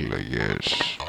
Yes.